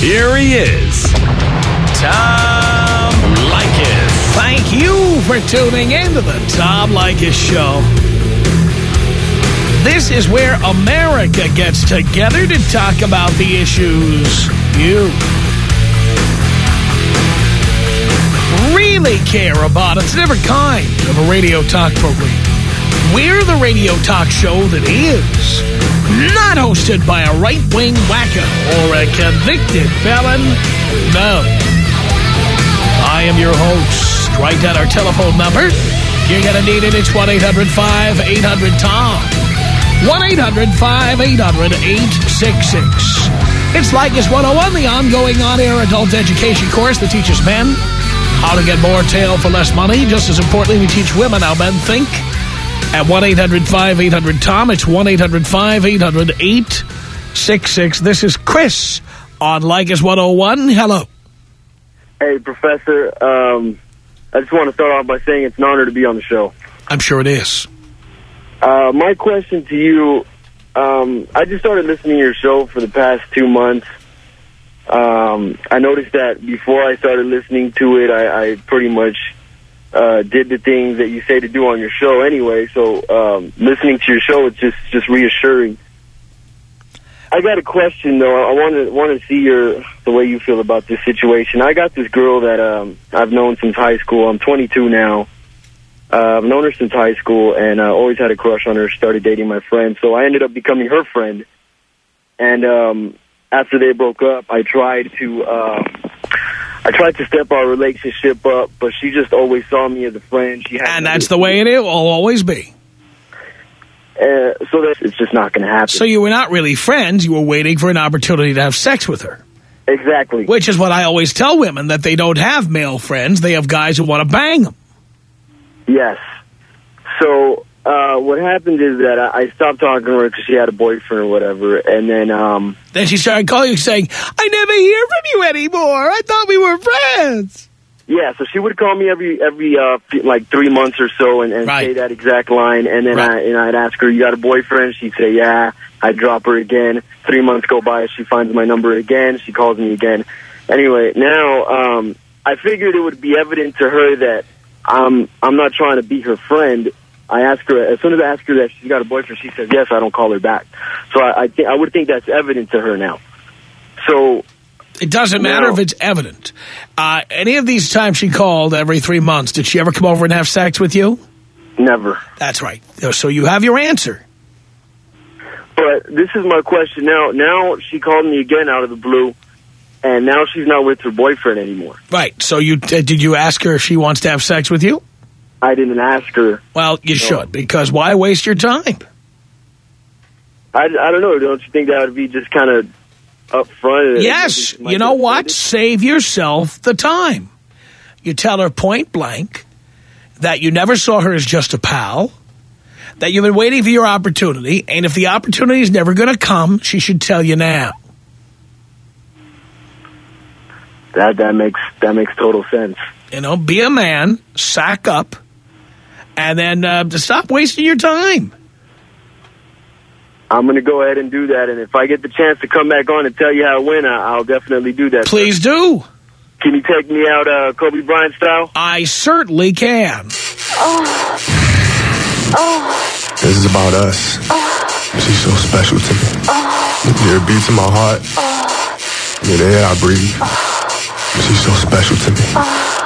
Here he is, Tom Leykis. Thank you for tuning in to the Tom Leykis Show. This is where America gets together to talk about the issues you really care about. It's a different kind of a radio talk program. We're the radio talk show that is not hosted by a right-wing wacko or a convicted felon. No. I am your host. Write down our telephone number. You're going to need it. It's 1-800-5800-TOM. 1-800-5800-866. It's Leykis 101, the ongoing on-air adult education course that teaches men how to get more tail for less money. Just as importantly, we teach women how men think. At 1-800-5800-TOM, it's 1-800-5800-866. This is Chris on Leykis 101. Hello. Hey, Professor. Um, I just want to start off by saying it's an honor to be on the show. I'm sure it is. Uh, my question to you, um, I just started listening to your show for the past two months. Um, I noticed that before I started listening to it, I, I pretty much uh, did the things that you say to do on your show anyway. So um, listening to your show, it's just, just reassuring. I got a question though. I want to want to see your the way you feel about this situation. I got this girl that um, I've known since high school. I'm 22 now. Uh, I've known her since high school, and uh, always had a crush on her. Started dating my friend, so I ended up becoming her friend. And um, after they broke up, I tried to uh, I tried to step our relationship up, but she just always saw me as a friend. She had And that's the way it will always be. Uh, so that's, it's just not going to happen. So you were not really friends. You were waiting for an opportunity to have sex with her. exactly. Which is what I always tell women, that they don't have male friends. They have guys who want to bang them. Yes. So uh, what happened is that I, I stopped talking to her because she had a boyfriend or whatever, and then um, Then she started calling you saying, I never hear from you anymore. I thought we were friends. yeah, so she would call me every every uh, like three months or so and, and Right. say that exact line, and then Right. I and I'd ask her, "You got a boyfriend?" She'd say, "Yeah." I'd drop her again. Three months go by, she finds my number again. She calls me again. Anyway, now um, I figured it would be evident to her that I'm I'm not trying to be her friend. I ask her as soon as I ask her that she's got a boyfriend, she says yes. I don't call her back. So I I, think I would think that's evident to her now. So It doesn't matter No. if it's evident. Uh, any of these times she called every three months, did she ever come over and have sex with you? never. That's right. So you have your answer. But this is my question now. Now she called me again out of the blue, and now she's not with her boyfriend anymore. Right. So you uh, did you ask her if she wants to have sex with you? I didn't ask her. Well, you should, because why waste your time? I, I don't know. Don't you think that would be just kind of upfront? Yes. You know what? Save yourself the time. You tell her point blank that you never saw her as just a pal, that you've been waiting for your opportunity, and if the opportunity is never going to come, she should tell you now. That that makes that makes total sense. You know, be a man, sack up, and then uh, to stop wasting your time. I'm going to go ahead and do that, and if I get the chance to come back on and tell you how it went, I, I'll definitely do that. Please do. Can you take me out uh, Kobe Bryant style? I certainly can. This is about us. She's so special to me. You're a beat to my heart. You're the air I breathe. She's so special to me.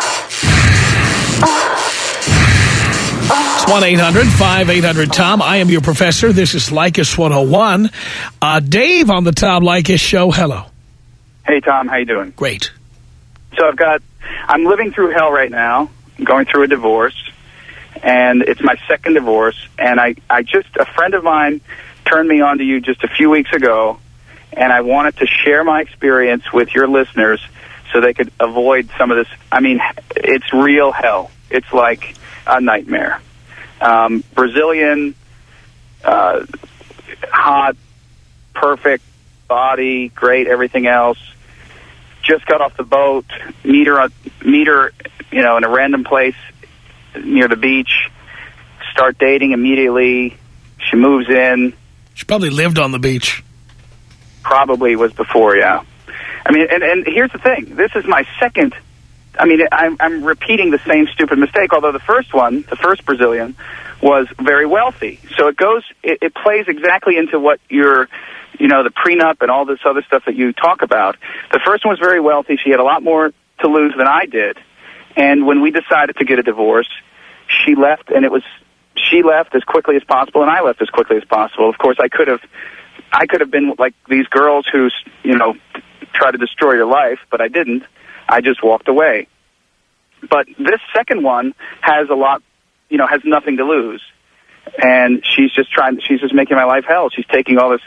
It's 1-800-5800-TOM. I am your professor. This is Leykis 101. Uh, Dave on the Tom Leykis show. Hello. Hey Tom, how you doing? Great. So I've got, I'm living through hell right now. I'm going through a divorce, and it's my second divorce. And I, I just, a friend of mine turned me on to you just a few weeks ago, and I wanted to share my experience with your listeners so they could avoid some of this. I mean, it's real hell. It's like a nightmare. Um, Brazilian, uh, hot, perfect body, great, everything else. Just got off the boat, meet her, meet her, you know, in a random place near the beach. Start dating immediately. She moves in. She probably lived on the beach. Probably was before, yeah. I mean, and, and here's the thing. This is my second. I mean, I'm, I'm repeating the same stupid mistake. Although the first one, the first Brazilian, was very wealthy. So it goes, it, it plays exactly into what your, you know, the prenup and all this other stuff that you talk about. The first one was very wealthy. She had a lot more to lose than I did. And when we decided to get a divorce, she left, and it was she left as quickly as possible, and I left as quickly as possible. Of course, I could have, I could have been like these girls who, you know, try to destroy your life, but I didn't. I just walked away. But this second one has a lot, you know, has nothing to lose, and she's just trying. She's just making my life hell. She's taking all this,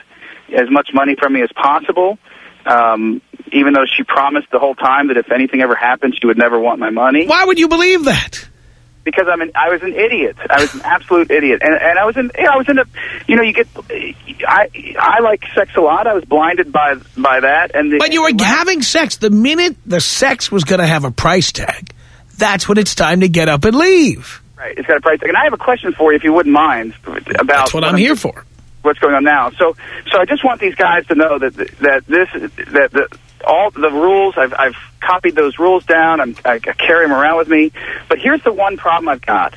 as much money from me as possible. Um, even though she promised the whole time that if anything ever happened, she would never want my money. Why would you believe that? Because I'm an I was an idiot. I was an absolute idiot, and and I was in you know, I was in a you know you get I I like sex a lot. I was blinded by by that, and the, But you were having sex. The minute the sex was going to have a price tag, that's when it's time to get up and leave. right. It's got a price tag, and I have a question for you, if you wouldn't mind, about That's what I'm here for. what's going on now. So so I just want these guys to know that that this that the all the rules I've I've copied those rules down. I'm, I, I carry them around with me. But here's the one problem I've got.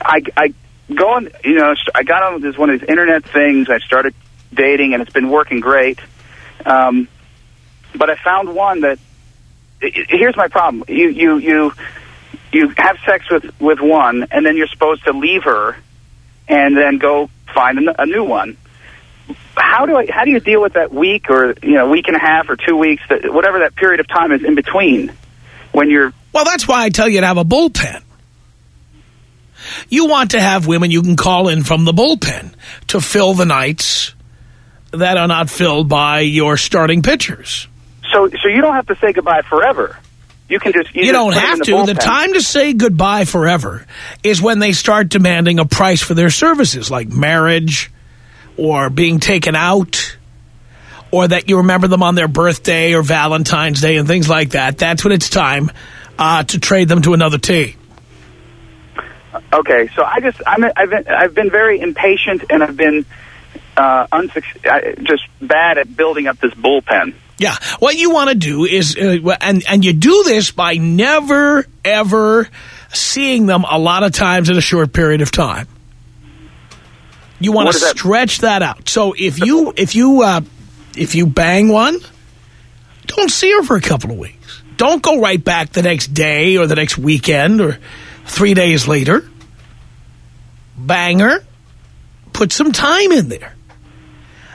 I I go on you know I got on this one of these internet things. I started dating and it's been working great. Um, but I found one that here's my problem. You you you you have sex with with one and then you're supposed to leave her and then go find a new one how do I how do you deal with that week or you know week and a half or two weeks that whatever that period of time is in between when you're Well, that's why I tell you to have a bullpen. You want to have women you can call in from the bullpen to fill the nights that are not filled by your starting pitchers. so so you don't have to say goodbye forever. You can just you, You just don't have in to. The time to say goodbye forever is when they start demanding a price for their services, like marriage or being taken out or that you remember them on their birthday or Valentine's Day and things like that. That's when it's time uh, to trade them to another team. Okay, so I just I'm I've been, I've been very impatient and I've been uh, just bad at building up this bullpen. Yeah, what you want to do is, uh, and and you do this by never ever seeing them a lot of times in a short period of time. You want to does that- stretch that out. So if you if you uh, if you bang one, don't see her for a couple of weeks. Don't go right back the next day or the next weekend or three days later. Bang her. Put some time in there.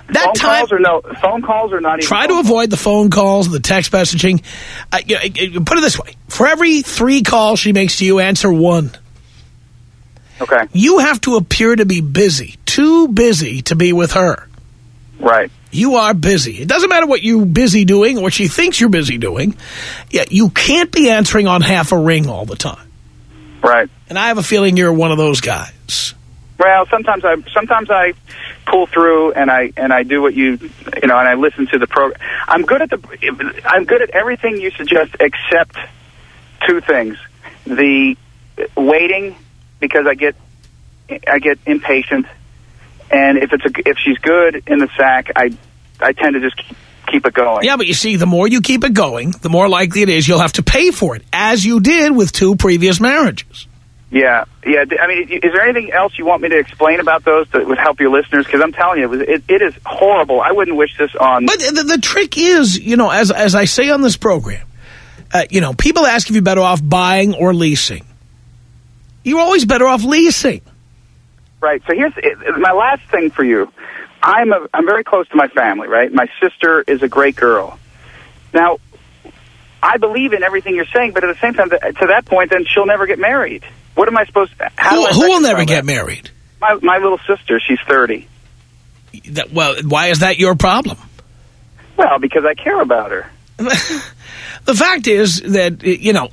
That phone time calls or no phone calls or not even Try to phone avoid the phone calls, the text messaging. Uh, you know, put it this way. For every three calls she makes to you, answer one. Okay, You have to appear to be busy, too busy to be with her. right. You are busy. It doesn't matter what you're busy doing or what she thinks you're busy doing. Yeah, you can't be answering on half a ring all the time. Right. And I have a feeling you're one of those guys. Well, sometimes I sometimes I pull through and I and I do what you you know and I listen to the program. I'm good at the I'm good at everything you suggest except two things: the waiting because I get I get impatient, and if it's a if she's good in the sack, I I tend to just keep, keep it going. Yeah, but you see, the more you keep it going, the more likely it is you'll have to pay for it, as you did with two previous marriages. Yeah, yeah. I mean, is there anything else you want me to explain about those that would help your listeners? Because I'm telling you, it, was, it, it is horrible. I wouldn't wish this on. But the, the trick is, you know, as as I say on this program, uh, you know, people ask if you're better off buying or leasing. You're always better off leasing. Right. So here's my last thing for you. I'm a, I'm very close to my family. Right. My sister is a great girl. Now, I believe in everything you're saying, but at the same time, to that point, then she'll never get married. What am I supposed? to... How Who, who will never get that? married? My my little sister. She's thirty. That, well, why is that your problem? Well, because I care about her. The fact is that, you know,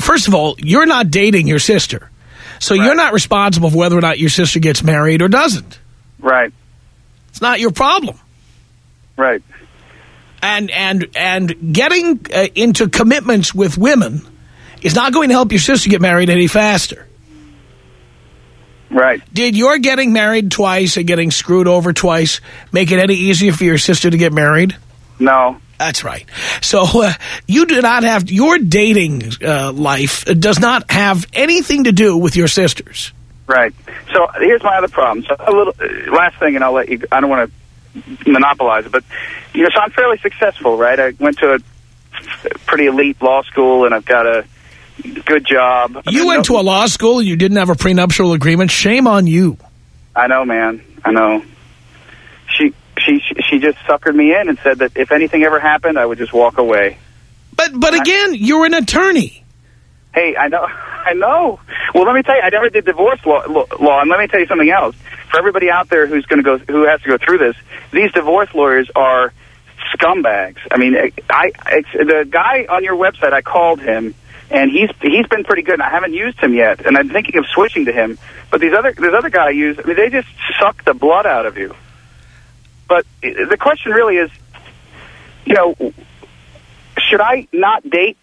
first of all, you're not dating your sister. So you're not responsible for whether or not your sister gets married or doesn't. Right. It's not your problem. Right. And and and getting uh, into commitments with women is not going to help your sister get married any faster. Right. Did your getting married twice and getting screwed over twice make it any easier for your sister to get married? No. That's right. So uh, you do not have, your dating uh, life does not have anything to do with your sisters. Right. So here's my other problem. So a little uh, last thing, and I'll let you. I don't want to monopolize it, but you know, so I'm fairly successful, right? I went to a pretty elite law school, and I've got a good job. I You went no- to a law school and you didn't have a prenuptial agreement. Shame on you. I know, man. I know. She just suckered me in and said that if anything ever happened, I would just walk away. But but again, you're an attorney. Hey, I know, I know. Well, let me tell you, I never did divorce law, law, and let me tell you something else. For everybody out there who's going to go, who has to go through this, these divorce lawyers are scumbags. I mean, I, it's, the guy on your website, I called him, and he's he's been pretty good. And I haven't used him yet, and I'm thinking of switching to him. But these other this other guy I use, I mean, they just suck the blood out of you. But the question really is, you know, should I not date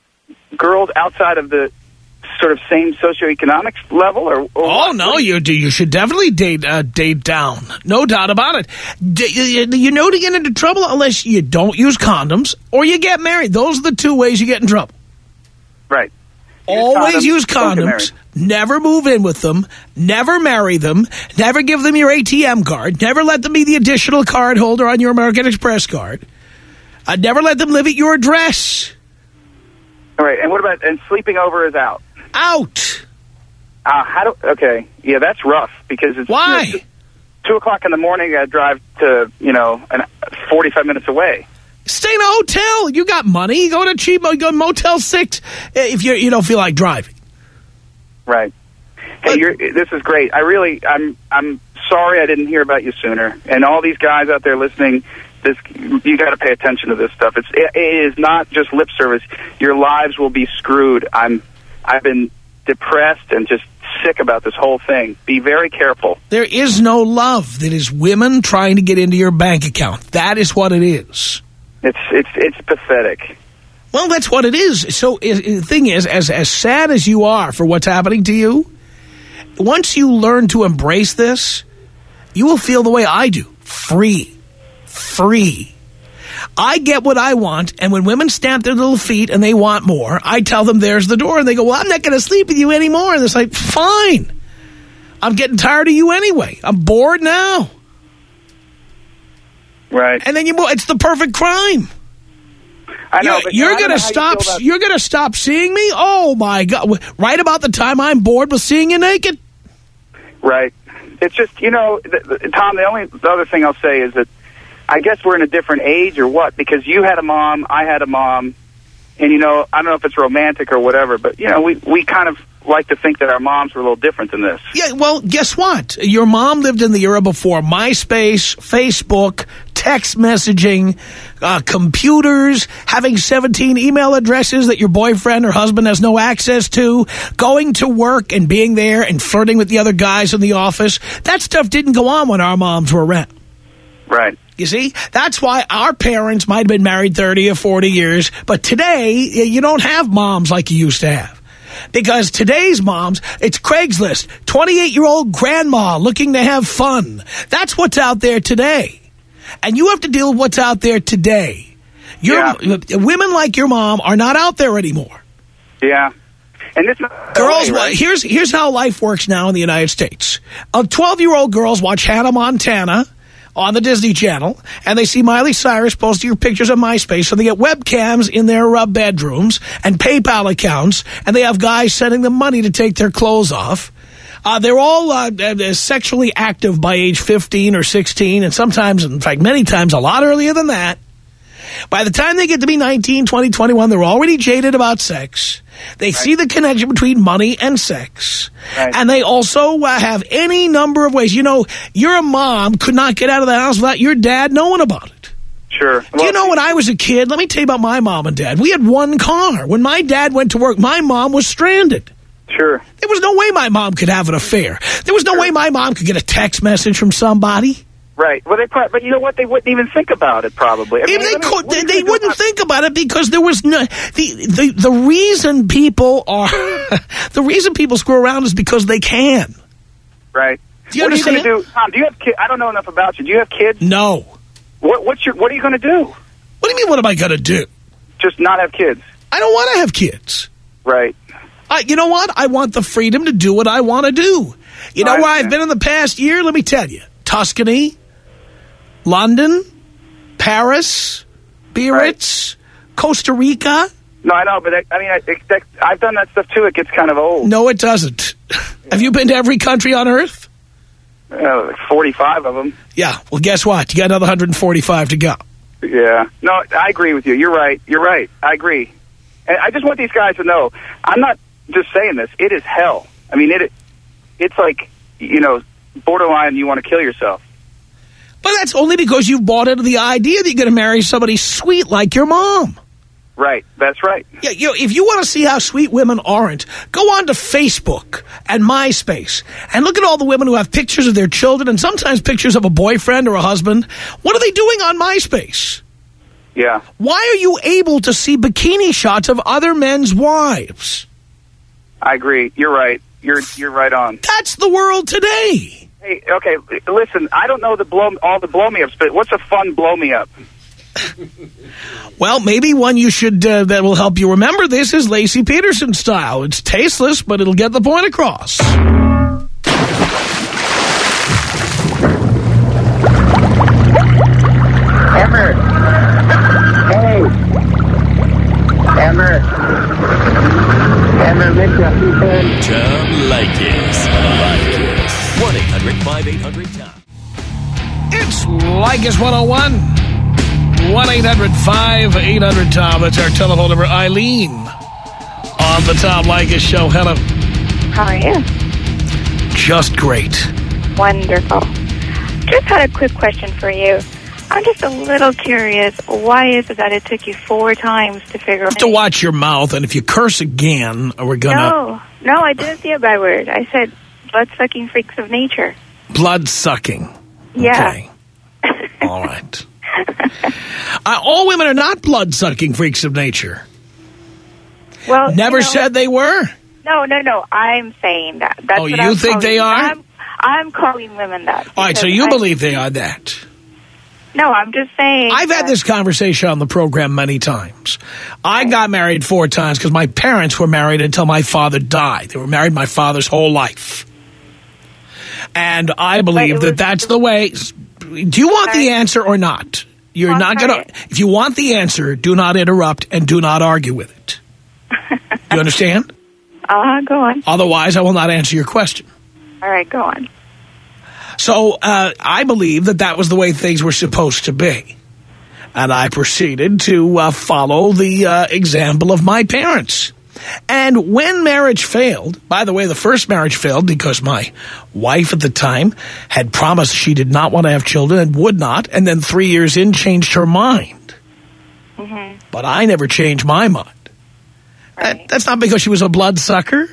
girls outside of the sort of same socioeconomic level, or, or Oh no, you do. You should definitely date uh, date down. No doubt about it. D you, you know to get into trouble unless you don't use condoms or you get married. Those are the two ways you get in trouble. right? Always use don't get married. condoms. Never move in with them. Never marry them. Never give them your ATM card. Never let them be the additional card holder on your American Express card. Uh, never let them live at your address. All right, and what about and sleeping over is out? Out. Uh, how do? Okay, yeah, that's rough because it's Why? you know, two o'clock in the morning. I drive to you know an forty-five minutes away. Stay in a hotel. You got money. Go to cheap. Go to Motel Six uh, if you you don't feel like driving. Right. Hey, you're, this is great. I really, I'm, I'm sorry I didn't hear about you sooner. And all these guys out there listening, this, you got to pay attention to this stuff. It's, it, it is not just lip service. Your lives will be screwed. I'm, I've been depressed and just sick about this whole thing. Be very careful. There is no love. That is women trying to get into your bank account. That is what it is. It's, it's, it's pathetic. Well, that's what it is. So the thing is, as as sad as you are for what's happening to you, once you learn to embrace this, you will feel the way I do. Free. Free. I get what I want, and when women stamp their little feet and they want more, I tell them there's the door, and they go, well, I'm not going to sleep with you anymore. And it's like, fine. I'm getting tired of you anyway. I'm bored now. Right. And then you move. It's the perfect crime. I know, you're, you're gonna know you stop. You're gonna stop seeing me. Oh my god! Right about the time I'm bored with seeing you naked. Right. It's just, you know, Tom, the only the other thing I'll say is that I guess we're in a different age or what, because you had a mom, I had a mom, and, you know, I don't know if it's romantic or whatever, but, you know, we, we kind of like to think that our moms were a little different than this. Yeah. Well, guess what? Your mom lived in the era before MySpace, Facebook, text messaging, uh, computers, having 17 email addresses that your boyfriend or husband has no access to, going to work and being there and flirting with the other guys in the office. That stuff didn't go on when our moms were around. Right. You see, that's why our parents might have been married 30 or 40 years, but today you don't have moms like you used to have. Because today's moms, it's Craigslist, 28-year-old grandma looking to have fun. That's what's out there today. And you have to deal with what's out there today. Your, Women like your mom are not out there anymore. Yeah. And this Girls, LA, right? here's here's how life works now in the United States. Uh, 12-year-old girls watch Hannah Montana on the Disney Channel, and they see Miley Cyrus posting her pictures on MySpace, so they get webcams in their uh, bedrooms and PayPal accounts, and they have guys sending them money to take their clothes off. Uh, they're all uh, uh, sexually active by age 15 or 16, and sometimes, in fact, many times a lot earlier than that. By the time they get to be 19, 20, 21, they're already jaded about sex. They see the connection between money and sex. Right. And they also uh, have any number of ways. You know, your mom could not get out of the house without your dad knowing about it. Sure. Do you know when I was a kid, let me tell you about my mom and dad. We had one car. When my dad went to work, my mom was stranded. Sure. There was no way my mom could have an affair. There was no way my mom could get a text message from somebody. Right. Well, they probably, but you know what? They wouldn't even think about it. Probably. I mean, If they could, they, they wouldn't think about it because there was no the the the reason people are the reason people screw around is because they can. Right. Do you what are you going to do, Tom? Do you have kids? I don't know enough about you. Do you have kids? No. What? What's your? What are you going to do? What do you mean? What am I going to do? just not have kids. I don't want to have kids. Right. I, you know what? I want the freedom to do what I want to do. You know where I've been in the past year? Let me tell you. Tuscany, London, Paris, Biarritz, Costa Rica. No, I know, but I, I mean, I, that, I've done that stuff too. It gets kind of old. No, it doesn't. Have you been to every country on Earth? Uh, like 45 of them. Yeah. Well, guess what? You got another 145 to go. Yeah. No, I agree with you. You're right. You're right. I agree. And I just want these guys to know, I'm not just saying this. It is hell. I mean, it. it's like, you know, borderline you want to kill yourself. But that's only because you've bought into the idea that you're going to marry somebody sweet like your mom. Right. That's right. Yeah, you know, if you want to see how sweet women aren't, go on to Facebook and MySpace and look at all the women who have pictures of their children and sometimes pictures of a boyfriend or a husband. What are they doing on MySpace? Yeah. Why are you able to see bikini shots of other men's wives? I agree. You're right. You're you're right on. That's the world today. Hey, okay, listen. I don't know the blow all the blow me ups, but what's a fun blow me up? Well, maybe one you should uh, that will help you remember this is Laci Peterson style. It's tasteless, but it'll get the point across. Emmer. Hey. Emmer. Emmer, Mitchell, you can. Tom Leykis. Leykis. 1-800-5800-TOM. It's Leykis 101. 1-800-5800-TOM. That's our telephone number. Eileen on the Tom Leykis show. Hello. How are you? Just great. Wonderful. Just had a quick question for you. I'm just a little curious. Why is it that it took you four times to figure out? To watch your mouth, and if you curse again, we're going to No, no, I didn't see a bad word. I said blood-sucking freaks of nature. blood sucking. Yeah. Okay. All right. Uh, all women are not blood sucking freaks of nature. Well, Never you know- said they were. No, no, no. I'm saying that. That's Oh, what you I'm think calling- they are? I'm, I'm calling women that. All right, so you I- believe they are that. No, I'm just saying. I've had this conversation on the program many times. I got married four times because my parents were married until my father died. They were married my father's whole life. And I believe that that's the way. Do you want the answer or not? You're not going to. If you want the answer, do not interrupt and do not argue with it. You understand? Uh-huh, go on. Otherwise, I will not answer your question. All right, go on. So uh, I believe that that was the way things were supposed to be. And I proceeded to uh, follow the uh, example of my parents. And when marriage failed, by the way, the first marriage failed because my wife at the time had promised she did not want to have children and would not, and then three years in changed her mind. But I never changed my mind. That, Right. that's not because she was a bloodsucker.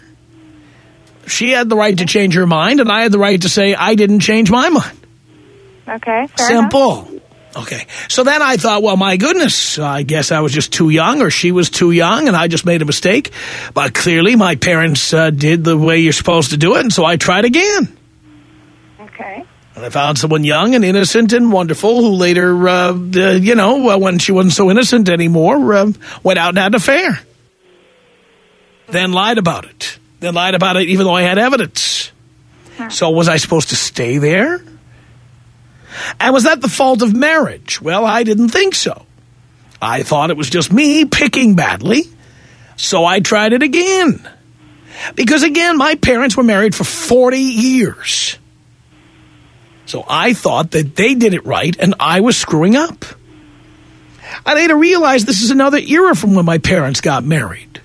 She had the right to change her mind, and I had the right to say I didn't change my mind. Okay, fair enough. Simple. Okay. So then I thought, well, my goodness, I guess I was just too young or she was too young and I just made a mistake. But clearly my parents uh, did the way you're supposed to do it, and so I tried again. Okay. And I found someone young and innocent and wonderful who later, uh, uh, you know, when she wasn't so innocent anymore, uh, went out and had an affair. Then lied about it. Then lied about it even though I had evidence. So was I supposed to stay there? And was that the fault of marriage? Well, I didn't think so. I thought it was just me picking badly. So I tried it again. Because again, my parents were married for 40 years. So I thought that they did it right and I was screwing up. I later realized this is another era from when my parents got married.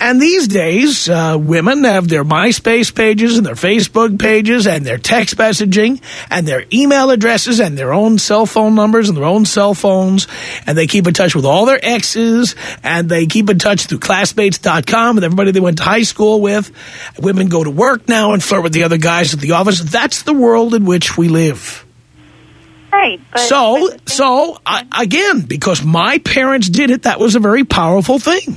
And these days, uh, women have their MySpace pages and their Facebook pages and their text messaging and their email addresses and their own cell phone numbers and their own cell phones. And they keep in touch with all their exes and they keep in touch through classmates.com with everybody they went to high school with. Women go to work now and flirt with the other guys at the office. That's the world in which we live. Right. But, So, but so I, again, because my parents did it, that was a very powerful thing.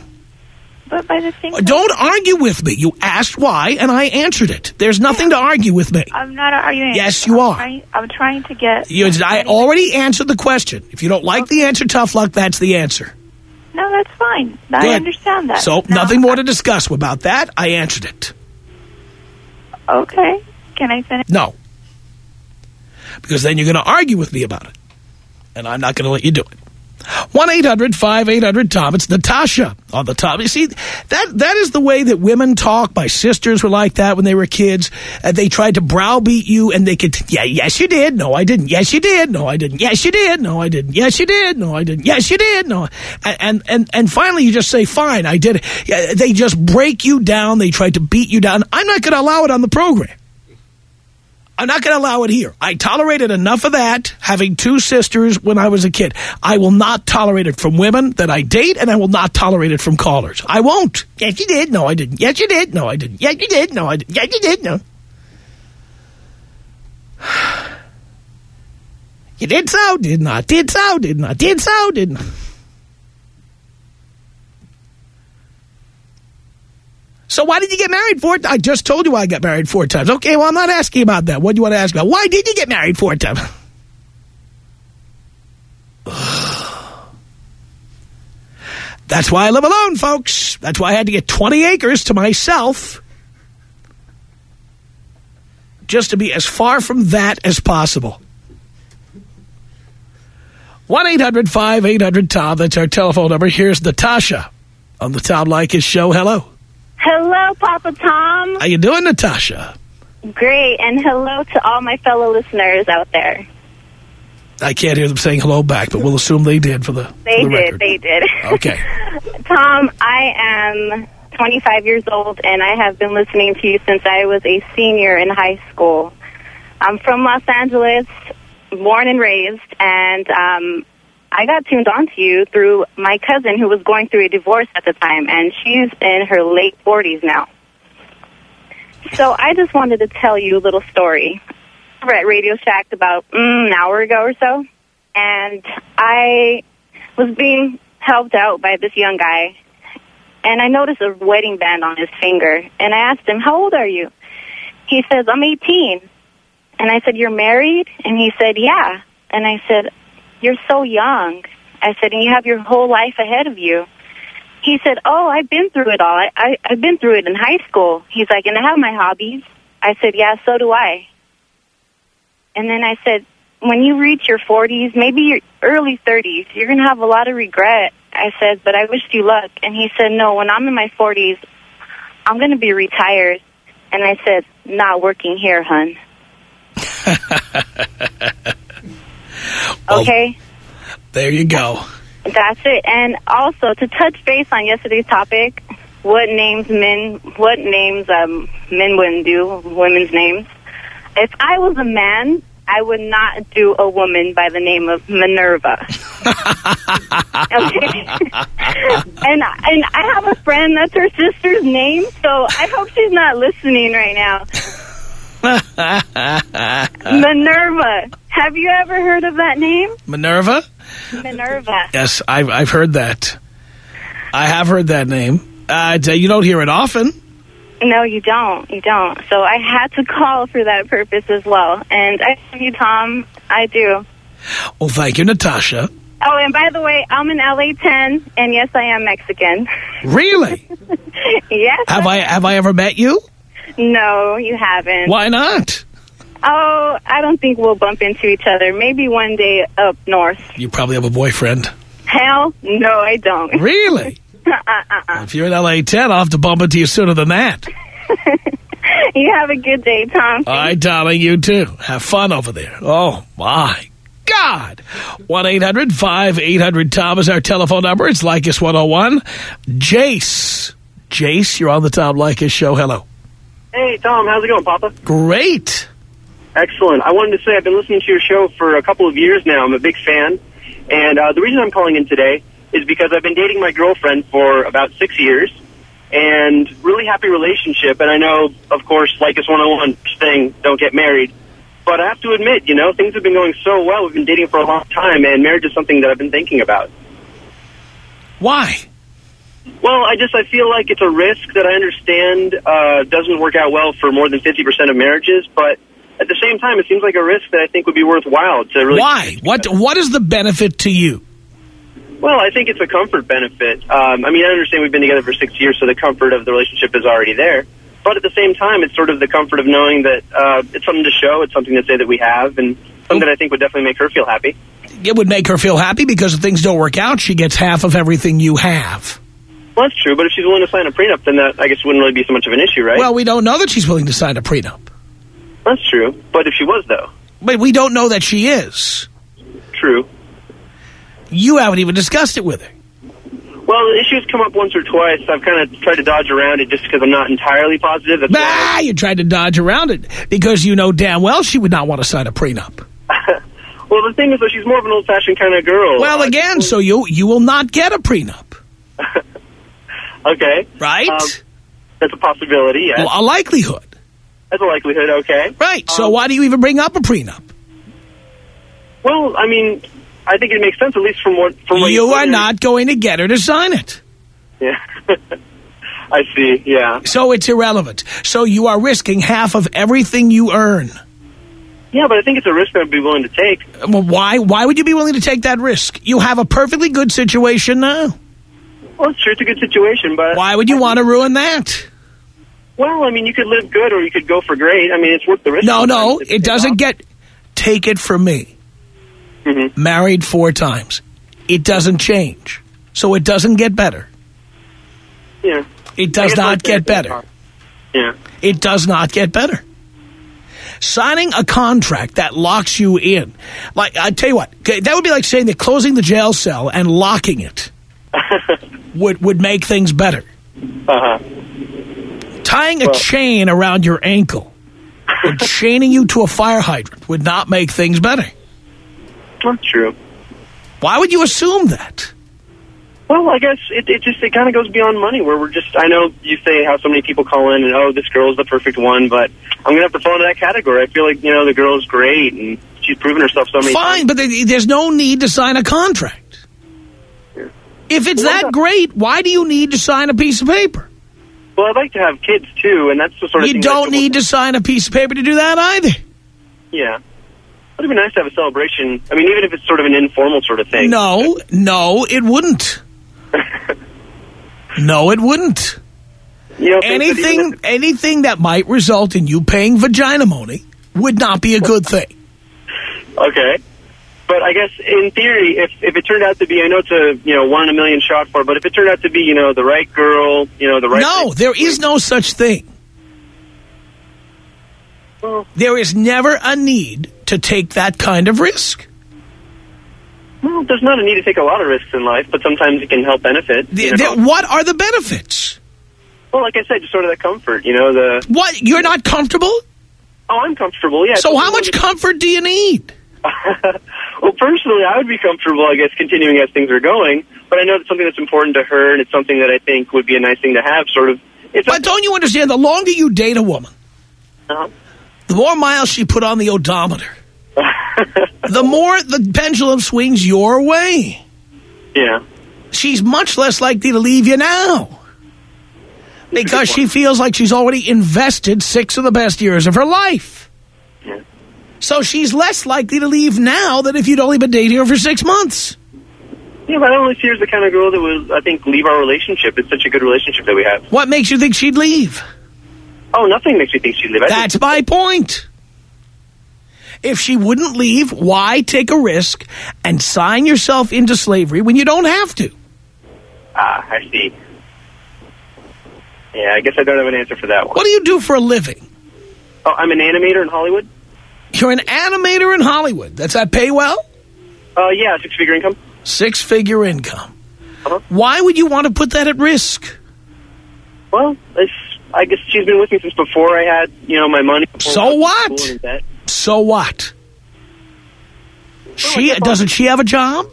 But by the thing, Don't argue with me. You asked why, and I answered it. There's nothing to argue with me. I'm not arguing. Yes, you I'm are. Trying, I'm trying to get. You, I already answered the question. If you don't like the answer, tough luck, that's the answer. No, that's fine. I understand that. So No, nothing more to discuss about that. I answered it. Okay. Can I finish? No. Because then you're going to argue with me about it. And I'm not going to let you do it. 1-800-5800-TOM. It's Natasha on the top. You see, that that is the way that women talk. My sisters were like that when they were kids. Uh, they tried to browbeat you, and they could, yeah, yes, you did. No, I didn't. Yes, you did. No, I didn't. Yes, you did. No, I didn't. Yes, you did. No, I didn't. Yes, you did. No. And and and, and finally, you just say, fine, I did it. Yeah, They just break you down. They try to beat you down. I'm not going to allow it on the program. I'm not going to allow it here. I tolerated enough of that, having two sisters when I was a kid. I will not tolerate it from women that I date, and I will not tolerate it from callers. I won't. Yes, you did. No, I didn't. Yes, you did. No, I didn't. Yes, you did. No, I didn't. Yes, you did. No. You did so, did not. Did so, did not. Did so, did not. So why did you get married four I just told you I got married four times. Okay, well, I'm not asking about that. What do you want to ask about? Why did you get married four times? That's why I live alone, folks. That's why I had to get 20 acres to myself. Just to be as far from that as possible. 1-800-5800-TOM. That's our telephone number. Here's Natasha on the Tom Leykis show. Hello. Hello, Papa Tom. How you doing, Natasha? Great, and hello to all my fellow listeners out there. I can't hear them saying hello back, but we'll assume they did for the, They for the did, record. they did. Okay. Tom, I am 25 years old, and I have been listening to you since I was a senior in high school. I'm from Los Angeles, born and raised, and um, I got tuned on to you through my cousin who was going through a divorce at the time, and she's in her late 40s now. So I just wanted to tell you a little story. We were at Radio Shack about mm, an hour ago or so, and I was being helped out by this young guy, and I noticed a wedding band on his finger, and I asked him, how old are you? He says, I'm 18. And I said, you're married? And he said, yeah. And I said, you're so young. I said, and you have your whole life ahead of you. He said, oh, I've been through it all. I, I, I've been through it in high school. He's like, and I have my hobbies. I said, yeah, so do I. And then I said, when you reach your 40s, maybe your early 30s, you're going to have a lot of regret. I said, but I wish you luck. And he said, no, when I'm in my 40s, I'm going to be retired. And I said, not working here, hun. Well, Okay? There you go. That's it. And also to touch base on yesterday's topic, what names men, what names um, men wouldn't do, women's names. If I was a man, I would not do a woman by the name of Minerva. okay. and and I have a friend that's her sister's name, so I hope she's not listening right now. Minerva. Have you ever heard of that name? Minerva? Minerva. Yes, I've, I've heard that. I have heard that name. Uh, you don't hear it often. No, you don't. You don't. So I had to call for that purpose as well. And I love you, Tom. I do. Well, thank you, Natasha. Oh, and by the way, I'm in LA 10, and yes, I am Mexican. Really? yes. have I have I ever met you? No, you haven't. Why not? Oh, I don't think we'll bump into each other. Maybe one day up north. You probably have a boyfriend. Hell, no, I don't. Really? uh-uh. If you're in LA 10, I'll have to bump into you sooner than that. You have a good day, Tom. All right, darling, you too. Have fun over there. Oh, my God. 1-800-5800-TOM is our telephone number. It's Leykis 101. Jace. Jace, you're on the Tom Leykis show. Hello. Hey, Tom, how's it going, Papa? Great. Excellent. I wanted to say I've been listening to your show for a couple of years now. I'm a big fan. And uh, the reason I'm calling in today is because I've been dating my girlfriend for about six years and really happy relationship. And I know, of course, like it's 101 thing, don't get married. But I have to admit, you know, things have been going so well. We've been dating for a long time, and marriage is something that I've been thinking about. Why? Well, I just I feel like it's a risk that I understand uh, doesn't work out well for more than 50% of marriages, but at the same time, it seems like a risk that I think would be worthwhile to really. Why? What What is the benefit to you? Well, I think it's a comfort benefit. Um, I mean, I understand we've been together for six years, so the comfort of the relationship is already there. But at the same time, it's sort of the comfort of knowing that uh, it's something to show, it's something to say that we have, and something that I think would definitely make her feel happy. It would make her feel happy because if things don't work out, she gets half of everything you have. Well, that's true, but if she's willing to sign a prenup, then that, I guess, wouldn't really be so much of an issue, right? Well, we don't know that she's willing to sign a prenup. That's true. But if she was, though, But we don't know that she is. true. You haven't even discussed it with her. Well, the issue's come up once or twice. I've kind of tried to dodge around it just because I'm not entirely positive. That's Ah, you tried to dodge around it because you know damn well she would not want to sign a prenup. well, the thing is, though, she's more of an old-fashioned kind of girl. Well, Uh, again, so you you will not get a prenup, okay. right? Um, that's a possibility, yes. Well, a likelihood, That's a likelihood, okay. right? So Um, why do you even bring up a prenup? Well, I mean, I think it makes sense, at least from what... From what You are not going to get her to sign it. Yeah. I see, yeah. So it's irrelevant. So you are risking half of everything you earn. Yeah, but I think it's a risk I'd be willing to take. Well, why? Why would you be willing to take that risk? You have a perfectly good situation now. Well, it's true, it's a good situation, but... Why would you want to ruin that? Well, I mean, you could live good or you could go for great. I mean, it's worth the risk. No, no, it doesn't off. get... Take it from me. Mhm. Married four times. It doesn't change. So it doesn't get better. Yeah. It does not get better. Yeah. It does not get better. Signing a contract that locks you in. Like, I tell you what, that would be like saying that closing the jail cell and locking it would, would make things better. Uh-huh. Tying a Well- chain around your ankle or chaining you to a fire hydrant would not make things better. That's true. Why would you assume that? Well, I guess it, it just it kind of goes beyond money. Where we're just I know you say how so many people call in and oh this girl's the perfect one, but I'm gonna have to fall into that category. I feel like you know the girl's great and she's proven herself so many Fine, times. but there- there's no need to sign a contract. If it's Well, that great, why do you need to sign a piece of paper? Well, I'd like to have kids too, and that's the sort of You don't need to sign a piece of paper to do that either. Yeah, it'd be nice to have a celebration. I mean, even if it's sort of an informal sort of thing. No, no, it wouldn't. No, it wouldn't. You know, that Anything, anything that might result in you paying vagina money would not be a good thing. Okay. But I guess in theory, if if it turned out to be, I know it's a you know one in a million shot for, but if it turned out to be you know the right girl, you know the right. No, there is no such thing. Well, There is never a need to take that kind of risk. well, there's not a need to take a lot of risks in life, but sometimes it can help benefit. The- you the- what are the benefits? Well, like I said, just sort of that comfort. You know the. What? You're not comfortable? Oh, I'm comfortable. Yeah. So how much comfort do you need? Well, personally, I would be comfortable, I guess, continuing as things are going. But I know it's something that's important to her, and it's something that I think would be a nice thing to have. Sort of. It's But don't you understand, the longer you date a woman, uh the more miles she put on the odometer, the more the pendulum swings your way. yeah. She's much less likely to leave you now. Because she feels like she's already invested six of the best years of her life. So she's less likely to leave now than if you'd only been dating her for six months. Yeah, but I only see her as the kind of girl that would, I think, leave our relationship. It's such a good relationship that we have. What makes you think she'd leave? Oh, nothing makes me think she'd leave. I That's my point. If she wouldn't leave, why take a risk and sign yourself into slavery when you don't have to? Ah, I see. Yeah, I guess I don't have an answer for that one. What do you do for a living? Oh, I'm an animator in Hollywood. You're an animator in Hollywood. Does that pay well? Uh, yeah, six-figure income. Six-figure income. Uh-huh. Why would you want to put that at risk? Well, I guess she's been with me since before I had, you know, my money. So I was in what? school and debt. So what? She guess I'll- doesn't she have a job?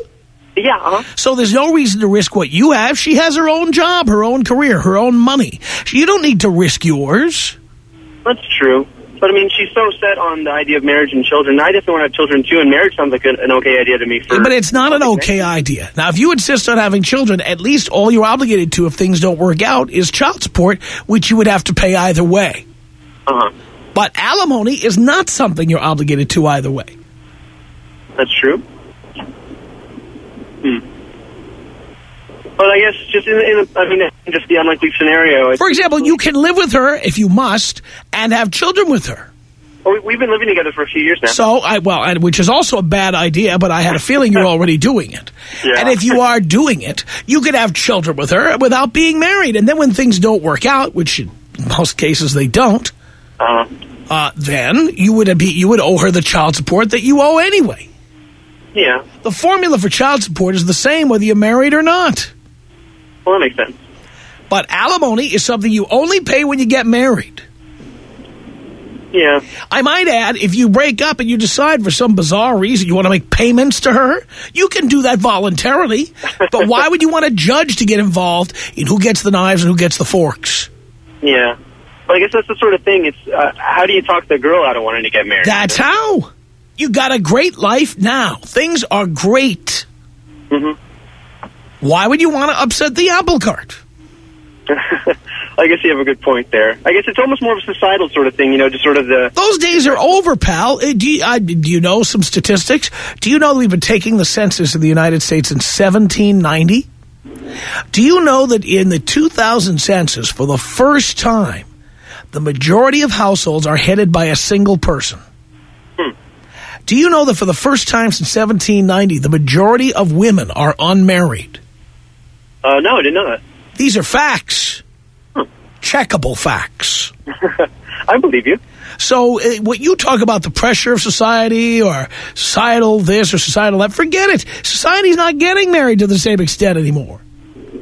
Yeah, uh-huh. So there's no reason to risk what you have. She has her own job, her own career, her own money. You don't need to risk yours. That's true. But I mean, she's so set on the idea of marriage and children. I definitely want to have children too, and marriage sounds like an, okay idea to me. For But it's not an okay idea. Now, if you insist on having children, at least all you're obligated to if things don't work out is child support, which you would have to pay either way. Uh huh. But alimony is not something you're obligated to either way. That's true. Hmm. But I guess just in, in I mean, just the unlikely scenario. For example, you can live with her if you must and have children with her. Well, we- we've been living together for a few years now. So, I well, and, which is also a bad idea, but I had a feeling you're already doing it. Yeah. And if you are doing it, you could have children with her without being married. And then when things don't work out, which in most cases they don't, uh, uh, then you would be you would owe her the child support that you owe anyway. yeah. The formula for child support is the same whether you're married or not. Well, that makes sense. But alimony is something you only pay when you get married. Yeah. I might add, if you break up and you decide for some bizarre reason you want to make payments to her, you can do that voluntarily. but why would you want a judge to get involved in who gets the knives and who gets the forks? Yeah. But I guess that's the sort of thing. It's uh, how do you talk the girl out of wanting to get married? That's how. You got a great life now. Things are great. hmm Why would you want to upset the apple cart? I guess you have a good point there. I guess it's almost more of a societal sort of thing, you know, just sort of the. Those days are over, pal. Uh, Do you, do you know some statistics? Do you know that we've been taking the census in the United States in 1790? Do you know that in the 2000 census, for the first time, the majority of households are headed by a single person? Do you know that for the first time since 1790, the majority of women are unmarried? Uh, no, I didn't know that. These are facts. Checkable facts. I believe you. So uh, what you talk about the pressure of society or societal this or societal that, forget it. Society's not getting married to the same extent anymore.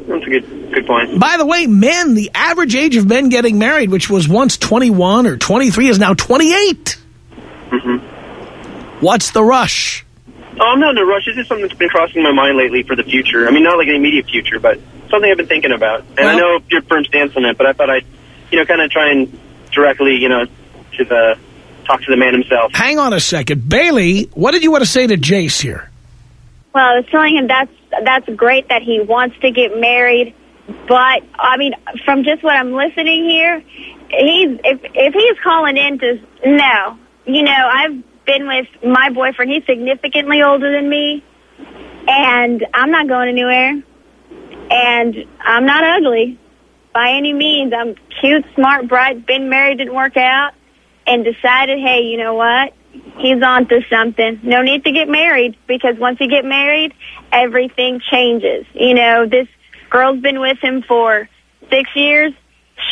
That's a good good point. By the way, men, the average age of men getting married, which was once 21 or 23, is now 28. hmm What's the rush? Oh, I'm not in a rush. This is something that's been crossing my mind lately for the future. I mean, not like an immediate future, but something I've been thinking about. And I know your firm stance on it, but I thought I'd, you know, kind of try and directly, you know, to the talk to the man himself. Hang on a second. Bailey, what did you want to say to Jace here? Well, I was telling him that's that's great that he wants to get married, but I mean, from just what I'm listening here, he's if if he's calling in to no, you know, I've been with my boyfriend. He's significantly older than me, and I'm not going anywhere, and I'm not ugly by any means. I'm cute, smart, bright. Been married, didn't work out, and decided, hey, you know what? He's on to something. No need to get married because once you get married, everything changes. You know, this girl's been with him for six years.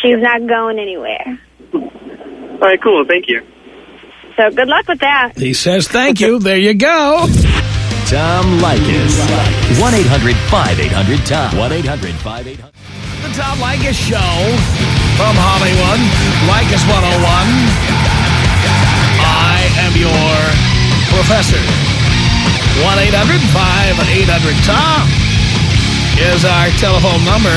She's not going anywhere. All right, cool. Thank you. So good luck with that. He says thank you. There you go. Tom Leykis. 1-800-5800-TOM. 1-800-5800. The Tom Leykis Show from Hollywood. Leykis 101. I am your professor. 1-800-5800-TOM is our telephone number.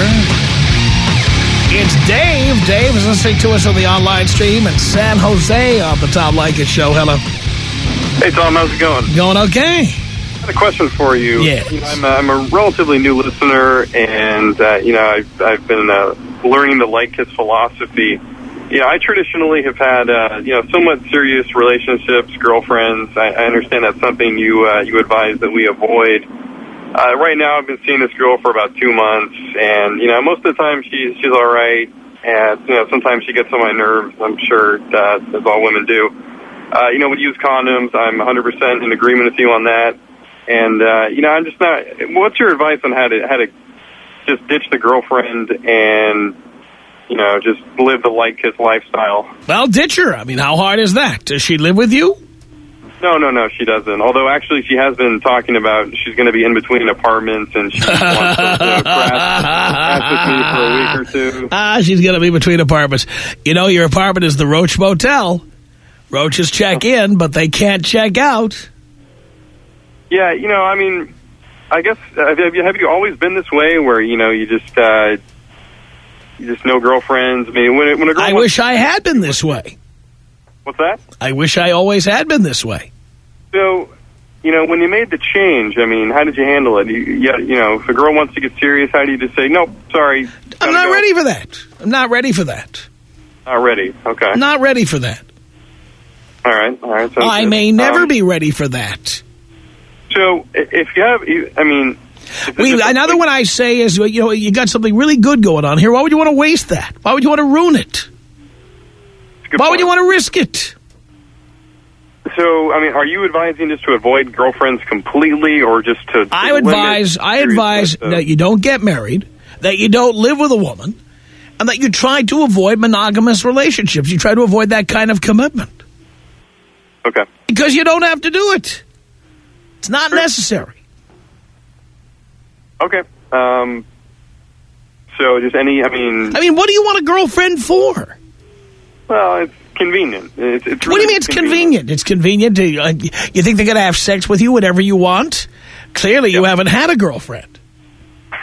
It's Dave. Dave is listening to us on the online stream in San Jose on the Tom Leykis Show. Hello. Hey, Tom, how's it going? Going okay? I had a question for you. Yes. You know, I'm, a, I'm a relatively new listener, and, uh, you know, I've, I've been uh, learning the Leykis philosophy. You know, I traditionally have had, uh, you know, somewhat serious relationships, girlfriends. I, I understand that's something you uh, you advise that we avoid. Uh, right now, I've been seeing this girl for about two months, and you know, most of the time she's she's all right, and you know, sometimes she gets on my nerves. I'm sure that as all women do. Uh, you know, we use condoms. I'm 100% in agreement with you on that. And uh, you know, I'm just not. What's your advice on how to how to just ditch the girlfriend and you know just live the Leykis lifestyle? Well, ditch her. I mean, how hard is that? Does she live with you? No, no, no, she doesn't. Although actually, she has been talking about she's going to be in between apartments and she wants to crash, crash with me for a week or two. Ah, she's going to be between apartments. You know, your apartment is the Roach Motel. Roaches check in, but they can't check out. Yeah, you know, I mean, I guess have you have you always been this way, where you know you just uh, you just no girlfriends? I mean, when when a girl I wish I had been this way. What's that? I wish I always had been this way. So, you know, when you made the change, I mean, how did you handle it? You, you, know, if a girl wants to get serious, how do you just say, nope, sorry, I'm not go. ready for that. I'm not ready for that. Not ready. Okay. Not ready for that. All right. All right. I good. may never Um, be ready for that. So, if you have, I mean, We, another one I say is, you know, you got something really good going on here. Why would you want to waste that? Why would you want to ruin it? Why would you want to risk it? So, I mean, are you advising just to avoid girlfriends completely, or just to? to I advise, I advise seriousness that you don't get married, that you don't live with a woman, and that you try to avoid monogamous relationships. You try to avoid that kind of commitment. Okay. Because you don't have to do it. It's not necessary. Okay. Um. So, just any? I mean, I mean, what do you want a girlfriend for? Well, it's convenient. It's, it's What do you mean it's convenient? It's convenient to, uh, you think they're going to have sex with you whenever you want? Clearly you haven't had a girlfriend.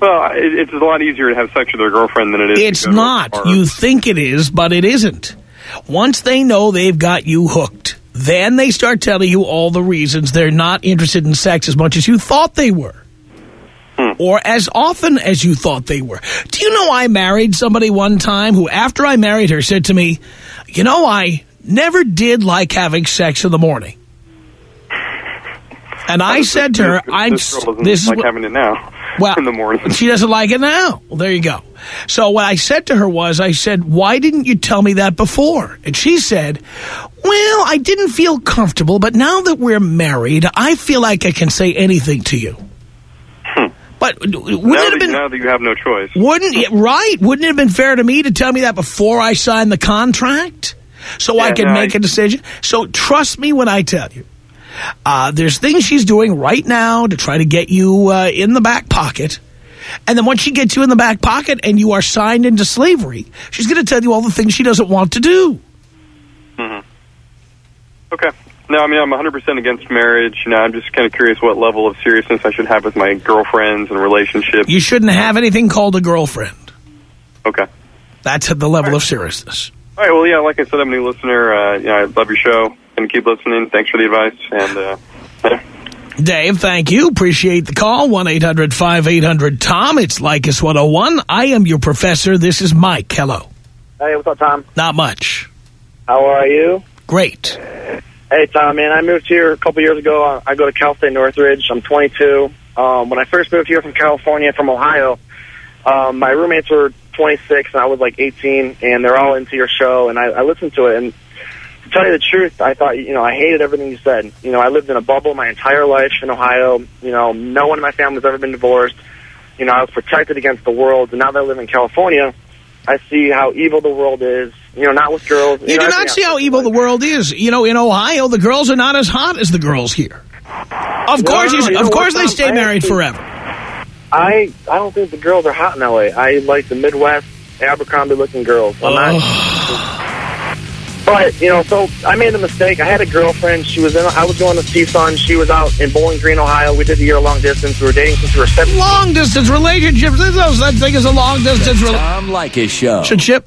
Well, it, it's a lot easier to have sex with your girlfriend than it is. to It's go to a not. You think it is, but it isn't. Once they know they've got you hooked, then they start telling you all the reasons they're not interested in sex as much as you thought they were. Hmm. Or as often as you thought they were. Do you know I married somebody one time who, after I married her, said to me, you know, I never did like having sex in the morning. And I said to her, I'm, This this is like having it now. well, in the morning. She doesn't like it now. Well, there you go. So what I said to her was, I said, why didn't you tell me that before? And she said, well, I didn't feel comfortable, but now that we're married, I feel like I can say anything to you. But wouldn't now, it have been... now that you have no choice. Wouldn't it, right? Wouldn't it have been fair to me to tell me that before I signed the contract, so I Yeah, could no, make I- a decision? So trust me when I tell you, uh, there's things she's doing right now to try to get you uh, in the back pocket, and then once she gets you in the back pocket and you are signed into slavery, she's going to tell you all the things she doesn't want to do. hmm Okay. No, I mean I'm 100% against marriage. You know, I'm just kind of curious what level of seriousness I should have with my girlfriends and relationships. You shouldn't have anything called a girlfriend. Okay. That's at the level of seriousness. All right. Well, yeah. Like I said, I'm a new listener. Uh, you know, I love your show. Gonna keep listening. Thanks for the advice. And uh, yeah. Dave, thank you. Appreciate the call. 1-800-5800-TOM. It's Leykis 101. I am your professor. This is Mike. Hello. Hey, what's up, Tom? Not much. How are you? Great. Hey, Tom, man, I moved here a couple years ago. I- go to Cal State Northridge. I'm 22. Um, when I first moved here from California, from Ohio, um, my roommates were 26 and I was like 18, and they're all into your show, and I, I listened to it. And to tell you the truth, I thought, you know, I hated everything you said. You know, I lived in a bubble my entire life in Ohio. You know, no one in my family's ever been divorced. You know, I was protected against the world, and now that I live in California, I see how evil the world is. You know, not with girls. You know, do not see how evil the world is. You know, in Ohio, the girls are not as hot as the girls here. Of No, course, no, you, you of course they stay I married forever. I I don't think the girls are hot in LA. I like the Midwest Abercrombie looking girls. I'm not. But you know, so I made a mistake. I had a girlfriend. She was in. I was going to CSUN. She was out in Bowling Green, Ohio. We did a year long distance. We were dating since we were seven. Long distance relationships. There's no such thing is a long distance relationship. Tom Leykis Show. Should ship.